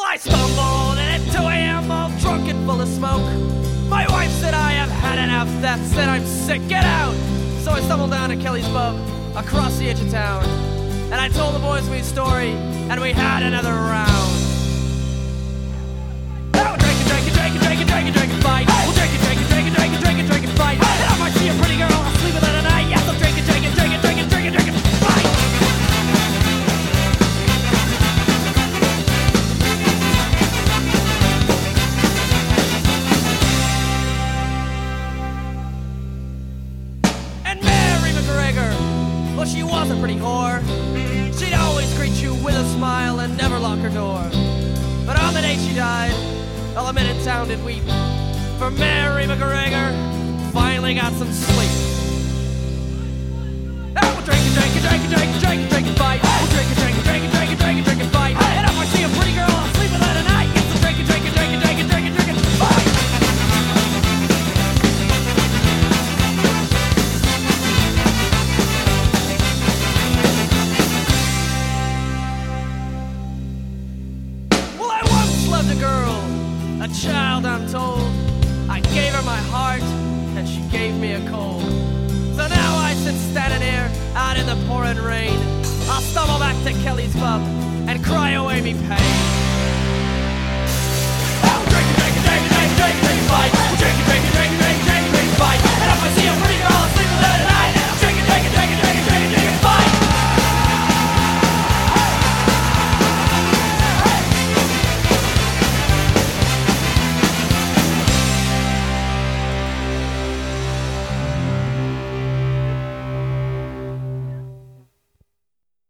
Well, I stumbled in at 2 a.m. all drunk and full of smoke. My wife said I have had enough. That said I'm sick. Get out. So I stumbled down to Kelly's pub across the edge of town, and I told the boys my story, and we had another round. McGregor, well, she was a pretty whore. She'd always greet you with a smile and never lock her door. But on the day she died, all the men in town did weep. For Mary McGregor finally got some sleep. Child, I'm told. I gave her my heart, and she gave me a cold. So now I sit standing here out in the pouring rain. I'll stumble back to Kelly's pub and cry away me pain.